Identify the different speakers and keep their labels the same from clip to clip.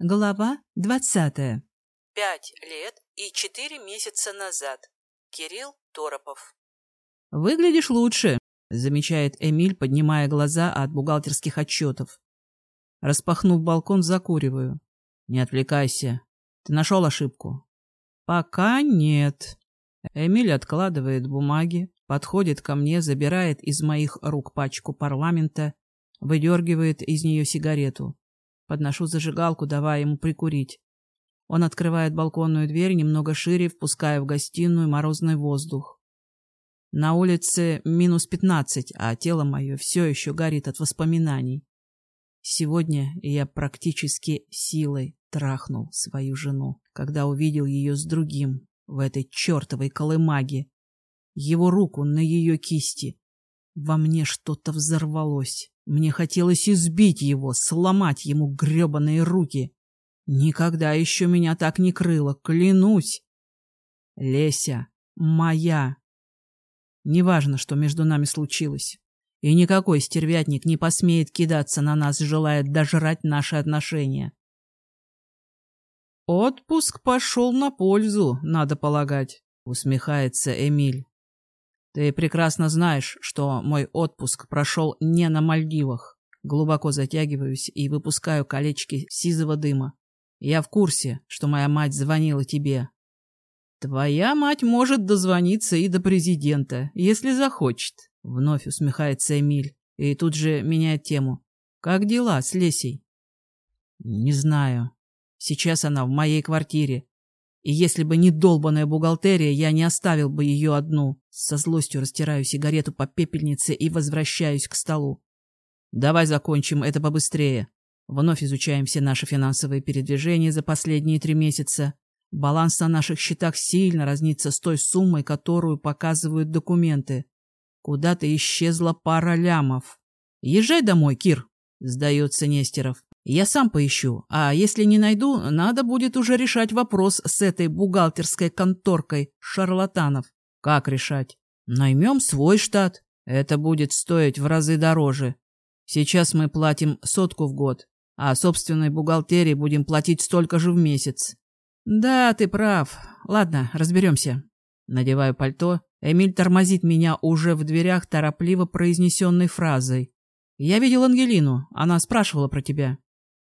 Speaker 1: Глава двадцатая.
Speaker 2: Пять лет и четыре месяца назад. Кирилл Торопов.
Speaker 1: «Выглядишь лучше», — замечает Эмиль, поднимая глаза от бухгалтерских отчетов. Распахнув балкон, закуриваю. «Не отвлекайся. Ты нашел ошибку?» «Пока нет». Эмиль откладывает бумаги, подходит ко мне, забирает из моих рук пачку парламента, выдергивает из нее сигарету. Подношу зажигалку, давая ему прикурить. Он открывает балконную дверь немного шире, впуская в гостиную морозный воздух. На улице минус пятнадцать, а тело мое все еще горит от воспоминаний. Сегодня я практически силой трахнул свою жену, когда увидел ее с другим в этой чертовой колымаге. Его руку на ее кисти. Во мне что-то взорвалось. Мне хотелось избить его, сломать ему гребаные руки. Никогда еще меня так не крыло, клянусь. Леся, моя. Неважно, что между нами случилось. И никакой стервятник не посмеет кидаться на нас, желая дожрать наши отношения. Отпуск пошел на пользу, надо полагать, усмехается Эмиль. Ты прекрасно знаешь, что мой отпуск прошел не на Мальдивах. Глубоко затягиваюсь и выпускаю колечки сизого дыма. Я в курсе, что моя мать звонила тебе. Твоя мать может дозвониться и до президента, если захочет. Вновь усмехается Эмиль и тут же меняет тему. Как дела с Лесей? Не знаю. Сейчас она в моей квартире. И если бы не долбаная бухгалтерия, я не оставил бы ее одну. Со злостью растираю сигарету по пепельнице и возвращаюсь к столу. Давай закончим это побыстрее. Вновь изучаем все наши финансовые передвижения за последние три месяца. Баланс на наших счетах сильно разнится с той суммой, которую показывают документы. Куда-то исчезла пара лямов. Езжай домой, Кир, сдается Нестеров. Я сам поищу, а если не найду, надо будет уже решать вопрос с этой бухгалтерской конторкой шарлатанов. Как решать? Наймем свой штат. Это будет стоить в разы дороже. Сейчас мы платим сотку в год, а собственной бухгалтерии будем платить столько же в месяц. Да, ты прав. Ладно, разберемся. Надеваю пальто. Эмиль тормозит меня уже в дверях торопливо произнесенной фразой. Я видел Ангелину. Она спрашивала про тебя.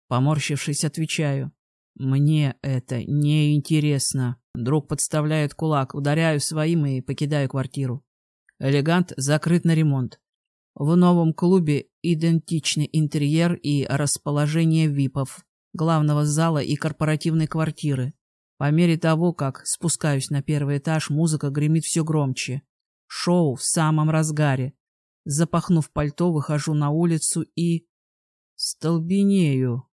Speaker 1: Поморщившись, отвечаю. Мне это не интересно. Друг подставляет кулак, ударяю своим и покидаю квартиру. Элегант закрыт на ремонт. В новом клубе идентичный интерьер и расположение випов, главного зала и корпоративной квартиры. По мере того, как спускаюсь на первый этаж, музыка гремит все громче. Шоу в самом разгаре. Запахнув пальто, выхожу на улицу и... Столбенею.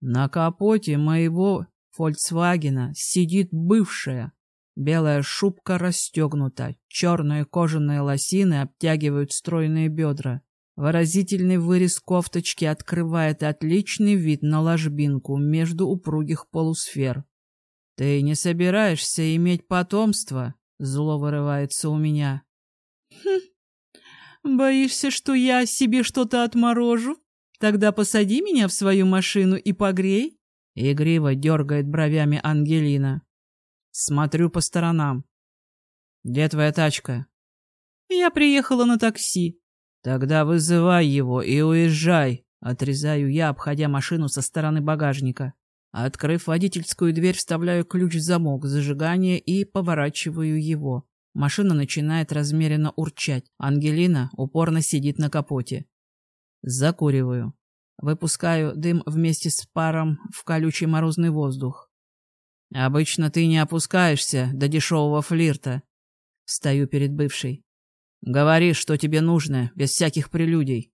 Speaker 1: На капоте моего «Фольксвагена» сидит бывшая. Белая шубка расстегнута, черные кожаные лосины обтягивают стройные бедра. Выразительный вырез кофточки открывает отличный вид на ложбинку между упругих полусфер. «Ты не собираешься иметь потомство?» — зло вырывается у меня. «Хм, боишься, что я себе что-то отморожу?» Тогда посади меня в свою машину и погрей. Игриво дергает бровями Ангелина. Смотрю по сторонам. Где твоя тачка? Я приехала на такси. Тогда вызывай его и уезжай. Отрезаю я, обходя машину со стороны багажника. Открыв водительскую дверь, вставляю ключ в замок зажигания и поворачиваю его. Машина начинает размеренно урчать. Ангелина упорно сидит на капоте. Закуриваю. Выпускаю дым вместе с паром в колючий морозный воздух. Обычно ты не опускаешься до дешевого флирта. Стою перед бывшей. Говори, что тебе нужно, без всяких прелюдий.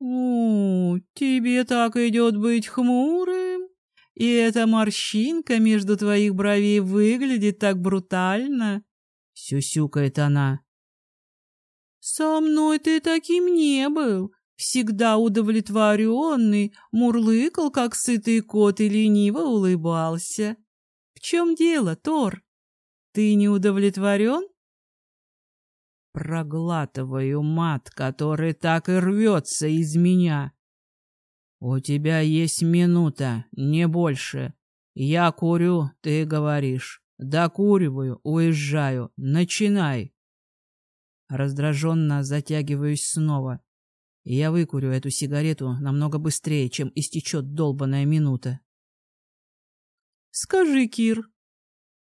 Speaker 1: «О, тебе так идет быть хмурым? И эта морщинка между твоих бровей выглядит так брутально?» Сюсюкает она. «Со мной ты таким не был всегда удовлетворенный, мурлыкал, как сытый кот, и лениво улыбался. В чем дело, Тор? Ты не удовлетворен? Проглатываю мат, который так и рвется из меня. «У тебя есть минута, не больше. Я курю, ты говоришь. Докуриваю, уезжаю. Начинай!» Раздраженно затягиваюсь снова. Я выкурю эту сигарету намного быстрее, чем истечет долбаная минута.
Speaker 3: «Скажи, Кир,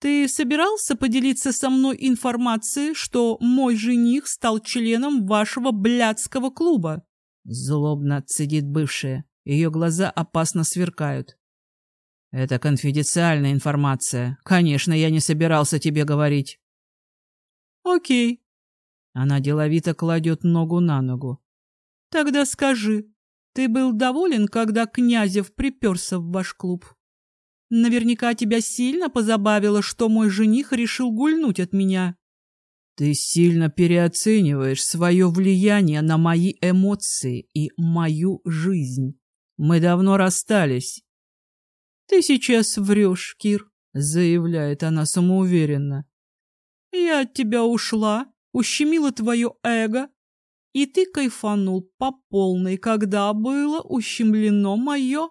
Speaker 3: ты собирался поделиться со мной информацией, что мой жених стал членом вашего блядского клуба?»
Speaker 1: Злобно цедит бывшая. Ее глаза опасно сверкают. «Это конфиденциальная информация. Конечно, я не собирался тебе говорить».
Speaker 3: «Окей.
Speaker 1: Она деловито кладет ногу на ногу.
Speaker 3: «Тогда скажи, ты был доволен, когда Князев приперся в ваш клуб? Наверняка тебя сильно позабавило, что мой жених решил гульнуть от меня».
Speaker 1: «Ты сильно переоцениваешь свое влияние на мои эмоции и мою жизнь. Мы давно расстались».
Speaker 3: «Ты сейчас врешь, Кир», —
Speaker 1: заявляет она самоуверенно.
Speaker 3: «Я от тебя ушла, ущемило твое эго, и ты кайфанул по полной, когда было ущемлено мое.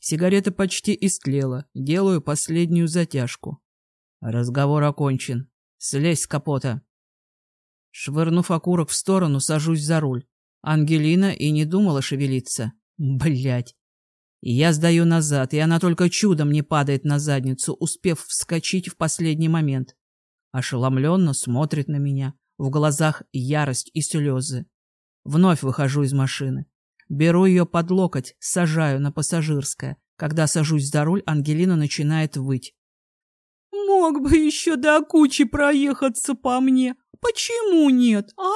Speaker 1: Сигарета почти истлела. Делаю последнюю затяжку. Разговор окончен. Слезь с капота. Швырнув окурок в сторону, сажусь за руль. Ангелина и не думала шевелиться. Блять. Я сдаю назад, и она только чудом не падает на задницу, успев вскочить в последний момент ошеломленно смотрит на меня. В глазах ярость и слезы. Вновь выхожу из машины. Беру ее под локоть, сажаю на пассажирское. Когда сажусь за руль, Ангелина начинает выть.
Speaker 3: «Мог бы еще до кучи проехаться по мне. Почему нет, а?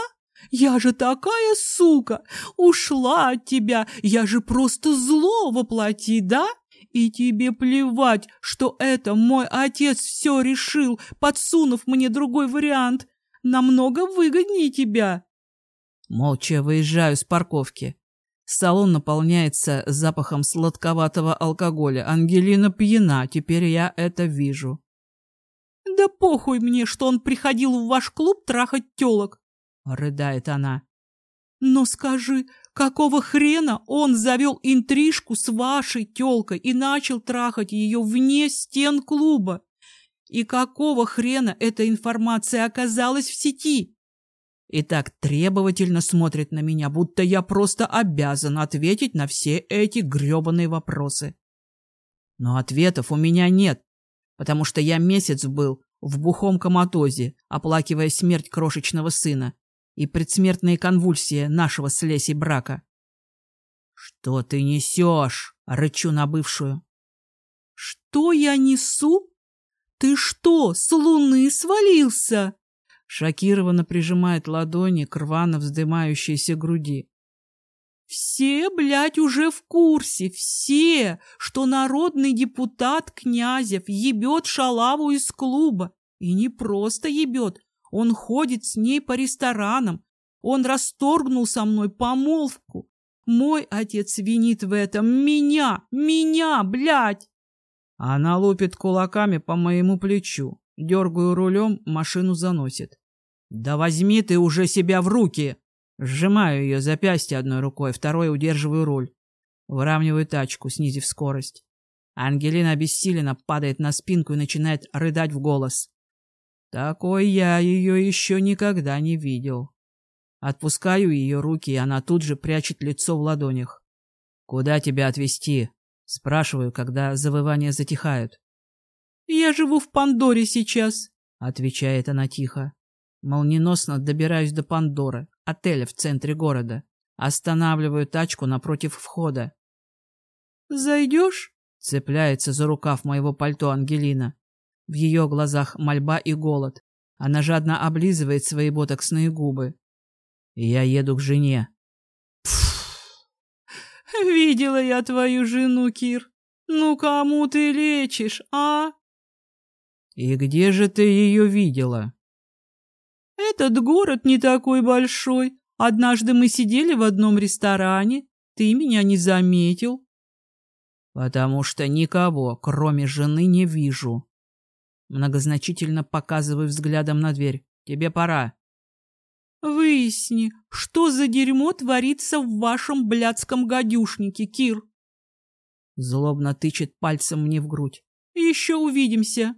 Speaker 3: Я же такая сука! Ушла от тебя! Я же просто зло воплоти, да? И тебе плевать, что это мой отец все решил, подсунув мне другой вариант. Намного выгоднее тебя.
Speaker 1: Молча выезжаю с парковки. Салон наполняется запахом сладковатого алкоголя. Ангелина пьяна, теперь я это вижу.
Speaker 3: Да похуй мне, что он приходил в ваш клуб трахать телок.
Speaker 1: Рыдает она.
Speaker 3: Но скажи, Какого хрена он завел интрижку с вашей тёлкой и начал трахать ее вне стен клуба? И какого хрена эта информация оказалась в сети?
Speaker 1: И так требовательно смотрит на меня, будто я просто обязан ответить на все эти грёбаные вопросы. Но ответов у меня нет, потому что я месяц был в бухом коматозе, оплакивая смерть крошечного сына, и предсмертные конвульсии нашего с Лесей брака. «Что ты несешь?» — рычу на бывшую.
Speaker 3: «Что я несу? Ты что, с луны свалился?»
Speaker 1: Шокированно прижимает ладони к рвано вздымающейся груди.
Speaker 3: Все, блядь, уже в курсе, все, что народный депутат Князев ебет шалаву из клуба. И не просто ебет, он ходит с ней по ресторанам. Он расторгнул со мной помолвку. Мой отец винит в этом меня, меня, блядь.
Speaker 1: Она лупит кулаками по моему плечу. Дергаю рулем, машину заносит. Да возьми ты уже себя в руки! Сжимаю ее запястье одной рукой, второй удерживаю руль. Выравниваю тачку, снизив скорость. Ангелина обессиленно падает на спинку и начинает рыдать в голос. Такой я ее еще никогда не видел. Отпускаю ее руки, и она тут же прячет лицо в ладонях. «Куда тебя отвезти?» — спрашиваю, когда завывания затихают.
Speaker 3: «Я живу в Пандоре сейчас», —
Speaker 1: отвечает она тихо. Молниеносно добираюсь до Пандоры, отеля в центре города. Останавливаю тачку напротив входа.
Speaker 3: «Зайдешь?»
Speaker 1: — цепляется за рукав моего пальто Ангелина. В ее глазах мольба и голод. Она жадно облизывает свои ботоксные губы. Я еду к жене.
Speaker 3: Видела я твою жену, Кир. Ну кому ты лечишь, а?
Speaker 1: И где же ты ее видела?
Speaker 3: Этот город не такой большой. Однажды мы сидели в одном ресторане. Ты меня не заметил.
Speaker 1: Потому что никого, кроме жены, не вижу. Многозначительно показываю взглядом на дверь. Тебе пора.
Speaker 3: Выясни, что за дерьмо творится в вашем блядском гадюшнике, Кир.
Speaker 1: Злобно тычет пальцем мне в грудь.
Speaker 3: Еще увидимся.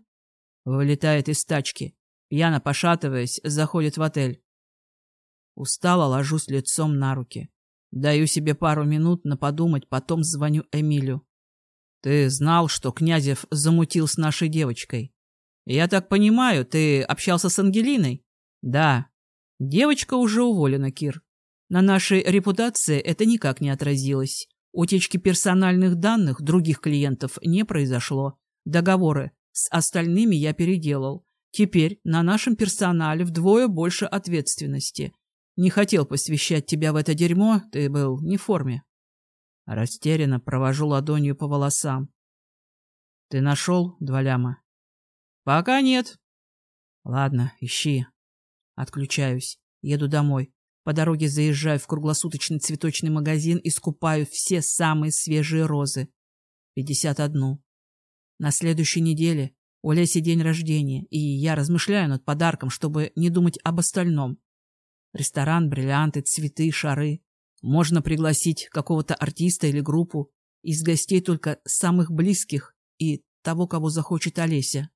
Speaker 1: Вылетает из тачки. Пьяно пошатываясь, заходит в отель. Устало ложусь лицом на руки. Даю себе пару минут на подумать, потом звоню Эмилю. Ты знал, что Князев замутил с нашей девочкой? Я так понимаю, ты общался с Ангелиной? Да. Девочка уже уволена, Кир. На нашей репутации это никак не отразилось. Утечки персональных данных других клиентов не произошло. Договоры с остальными я переделал. Теперь на нашем персонале вдвое больше ответственности. Не хотел посвящать тебя в это дерьмо, ты был не в форме. Растерянно провожу ладонью по волосам. Ты нашел два ляма? Пока нет. Ладно, ищи. Отключаюсь. Еду домой. По дороге заезжаю в круглосуточный цветочный магазин и скупаю все самые свежие розы. Пятьдесят одну. На следующей неделе у Леси день рождения, и я размышляю над подарком, чтобы не думать об остальном. Ресторан, бриллианты, цветы, шары. Можно пригласить какого-то артиста или группу. Из гостей только самых близких и того, кого захочет Олеся.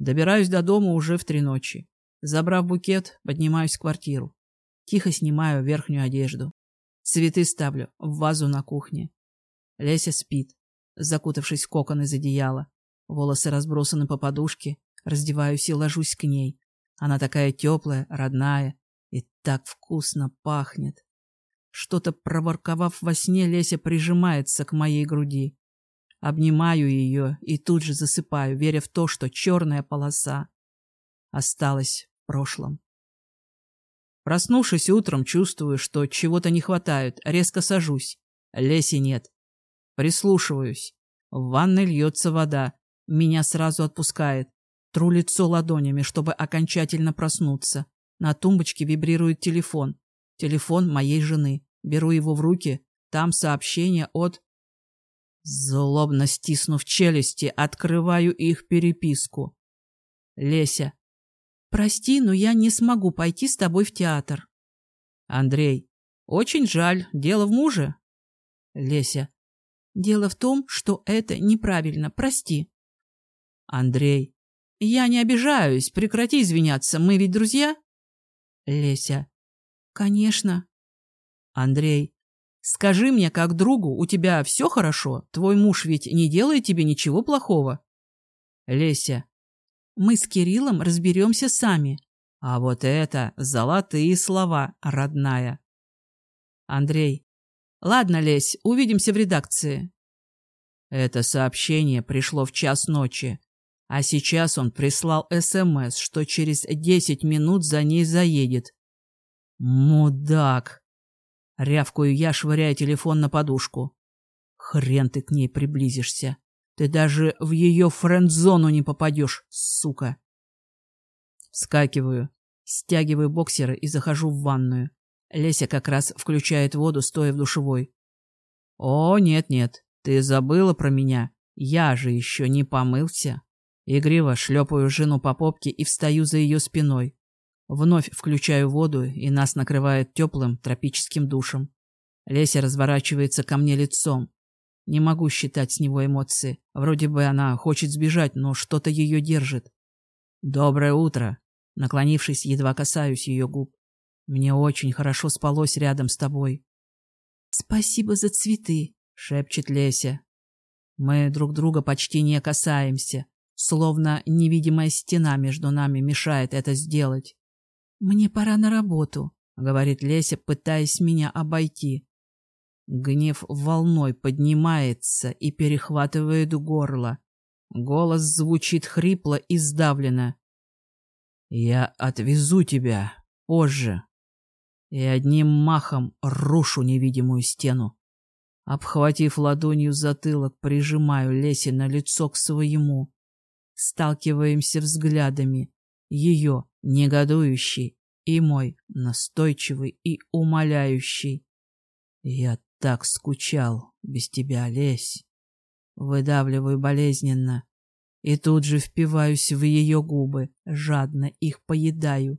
Speaker 1: Добираюсь до дома уже в три ночи. Забрав букет, поднимаюсь в квартиру. Тихо снимаю верхнюю одежду. Цветы ставлю в вазу на кухне. Леся спит, закутавшись в кокон из одеяла. Волосы разбросаны по подушке. Раздеваюсь и ложусь к ней. Она такая теплая, родная и так вкусно пахнет. Что-то проворковав во сне, Леся прижимается к моей груди. Обнимаю ее и тут же засыпаю, веря в то, что черная полоса осталась прошлом. Проснувшись утром, чувствую, что чего-то не хватает, резко сажусь. Леси нет. Прислушиваюсь. В ванной льется вода. Меня сразу отпускает. Тру лицо ладонями, чтобы окончательно проснуться. На тумбочке вибрирует телефон. Телефон моей жены. Беру его в руки. Там сообщение от... Злобно стиснув челюсти, открываю их переписку. Леся. Прости, но я не смогу пойти с тобой в театр. Андрей. Очень жаль. Дело в муже. Леся. Дело в том, что это неправильно. Прости. Андрей. Я не обижаюсь, прекрати извиняться, мы ведь друзья? Леся. Конечно. Андрей. Скажи мне, как другу, у тебя все хорошо? Твой муж ведь не делает тебе ничего плохого? Леся. Мы с Кириллом разберемся сами. А вот это золотые слова, родная. Андрей. Ладно, Лесь, увидимся в редакции. Это сообщение пришло в час ночи. А сейчас он прислал СМС, что через десять минут за ней заедет. Мудак! Рявкую я, швыряя телефон на подушку. Хрен ты к ней приблизишься. Ты даже в ее френд-зону не попадешь, сука. Скакиваю, стягиваю боксеры и захожу в ванную. Леся как раз включает воду, стоя в душевой. О, нет-нет, ты забыла про меня. Я же еще не помылся. Игриво шлепаю жену по попке и встаю за ее спиной. Вновь включаю воду, и нас накрывает теплым тропическим душем. Леся разворачивается ко мне лицом. Не могу считать с него эмоции. Вроде бы она хочет сбежать, но что-то ее держит. «Доброе утро!» Наклонившись, едва касаюсь ее губ. «Мне очень хорошо спалось рядом с тобой».
Speaker 3: «Спасибо за цветы», —
Speaker 1: шепчет Леся. Мы друг друга почти не касаемся, Словно невидимая стена между нами мешает это сделать.
Speaker 3: «Мне пора на работу», —
Speaker 1: говорит Леся, пытаясь меня обойти. Гнев волной поднимается и перехватывает горло. Голос звучит хрипло и сдавленно. «Я отвезу тебя позже» и одним махом рушу невидимую стену. Обхватив ладонью затылок, прижимаю Леси на лицо к своему сталкиваемся взглядами, ее негодующий и мой настойчивый и умоляющий. Я так скучал без тебя, Лесь. Выдавливаю болезненно и тут же впиваюсь в ее губы, жадно их поедаю.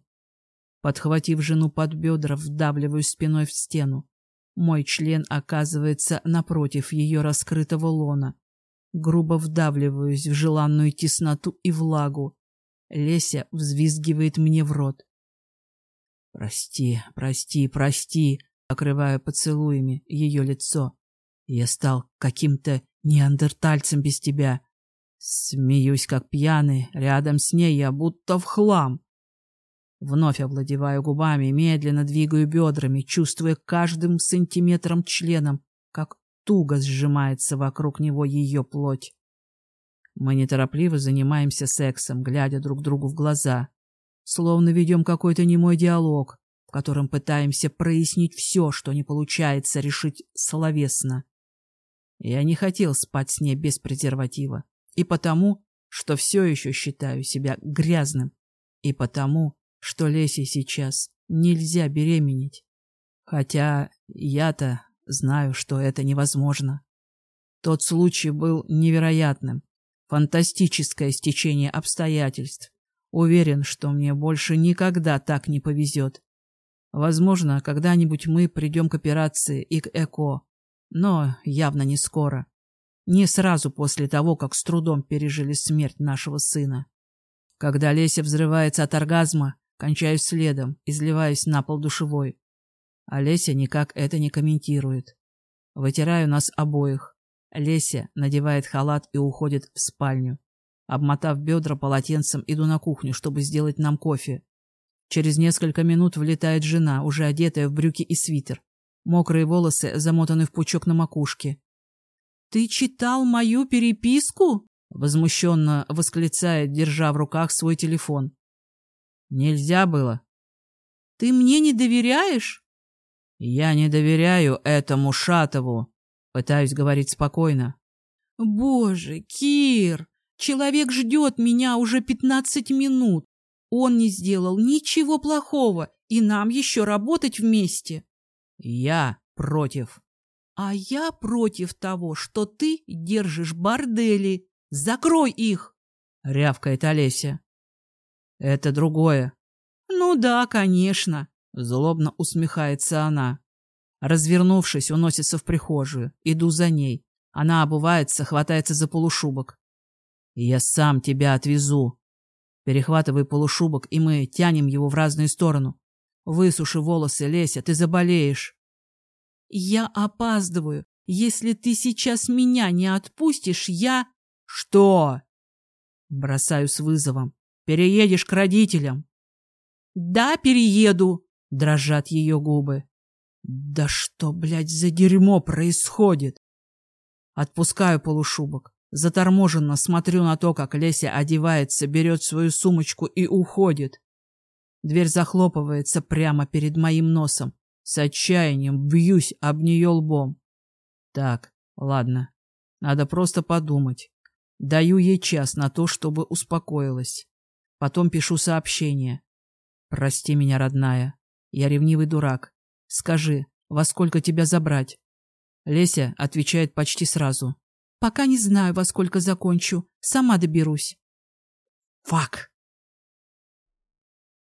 Speaker 1: Подхватив жену под бедра, вдавливаю спиной в стену. Мой член оказывается напротив ее раскрытого лона. Грубо вдавливаюсь в желанную тесноту и влагу. Леся взвизгивает мне в рот. «Прости, прости, прости», — покрываю поцелуями ее лицо. «Я стал каким-то неандертальцем без тебя. Смеюсь, как пьяный, рядом с ней я будто в хлам. Вновь овладеваю губами, медленно двигаю бедрами, чувствуя каждым сантиметром членом, как туго сжимается вокруг него ее плоть. Мы неторопливо занимаемся сексом, глядя друг другу в глаза, словно ведем какой-то немой диалог, в котором пытаемся прояснить все, что не получается решить словесно. Я не хотел спать с ней без презерватива, и потому, что все еще считаю себя грязным, и потому, что Лесе сейчас нельзя беременеть. Хотя я-то знаю, что это невозможно. Тот случай был невероятным, фантастическое стечение обстоятельств. Уверен, что мне больше никогда так не повезет. Возможно, когда-нибудь мы придем к операции и к ЭКО, но явно не скоро. Не сразу после того, как с трудом пережили смерть нашего сына. Когда Леся взрывается от оргазма, кончаюсь следом, изливаясь на пол душевой. Олеся никак это не комментирует. Вытираю нас обоих. Леся надевает халат и уходит в спальню. Обмотав бедра полотенцем, иду на кухню, чтобы сделать нам кофе. Через несколько минут влетает жена, уже одетая в брюки и свитер. Мокрые волосы замотаны в пучок на макушке.
Speaker 3: «Ты читал мою переписку?»
Speaker 1: Возмущенно восклицает, держа в руках свой телефон. Нельзя было.
Speaker 3: Ты мне не доверяешь?
Speaker 1: Я не доверяю этому Шатову. Пытаюсь говорить спокойно.
Speaker 3: Боже, Кир, человек ждет меня уже пятнадцать минут. Он не сделал ничего плохого, и нам еще работать вместе.
Speaker 1: Я против.
Speaker 3: А я против того, что ты держишь бордели. Закрой их!
Speaker 1: Рявкает Олеся. Это другое.
Speaker 3: Ну да, конечно.
Speaker 1: Злобно усмехается она. Развернувшись, уносится в прихожую. Иду за ней. Она обувается, хватается за полушубок. Я сам тебя отвезу. Перехватывай полушубок, и мы тянем его в разные стороны. Высуши волосы, Леся, ты заболеешь.
Speaker 3: Я опаздываю. Если ты сейчас меня не отпустишь, я...
Speaker 1: Что? Бросаю с вызовом. Переедешь к родителям.
Speaker 3: Да, перееду,
Speaker 1: дрожат ее губы. Да что, блядь, за дерьмо происходит? Отпускаю полушубок. Заторможенно смотрю на то, как Леся одевается, берет свою сумочку и уходит. Дверь захлопывается прямо перед моим носом. С отчаянием бьюсь об нее лбом. Так, ладно. Надо просто подумать. Даю ей час на то, чтобы успокоилась. Потом пишу сообщение. «Прости меня, родная. Я ревнивый дурак. Скажи, во сколько тебя забрать?» Леся отвечает почти сразу.
Speaker 3: «Пока не знаю, во сколько закончу. Сама доберусь».
Speaker 1: «Фак!»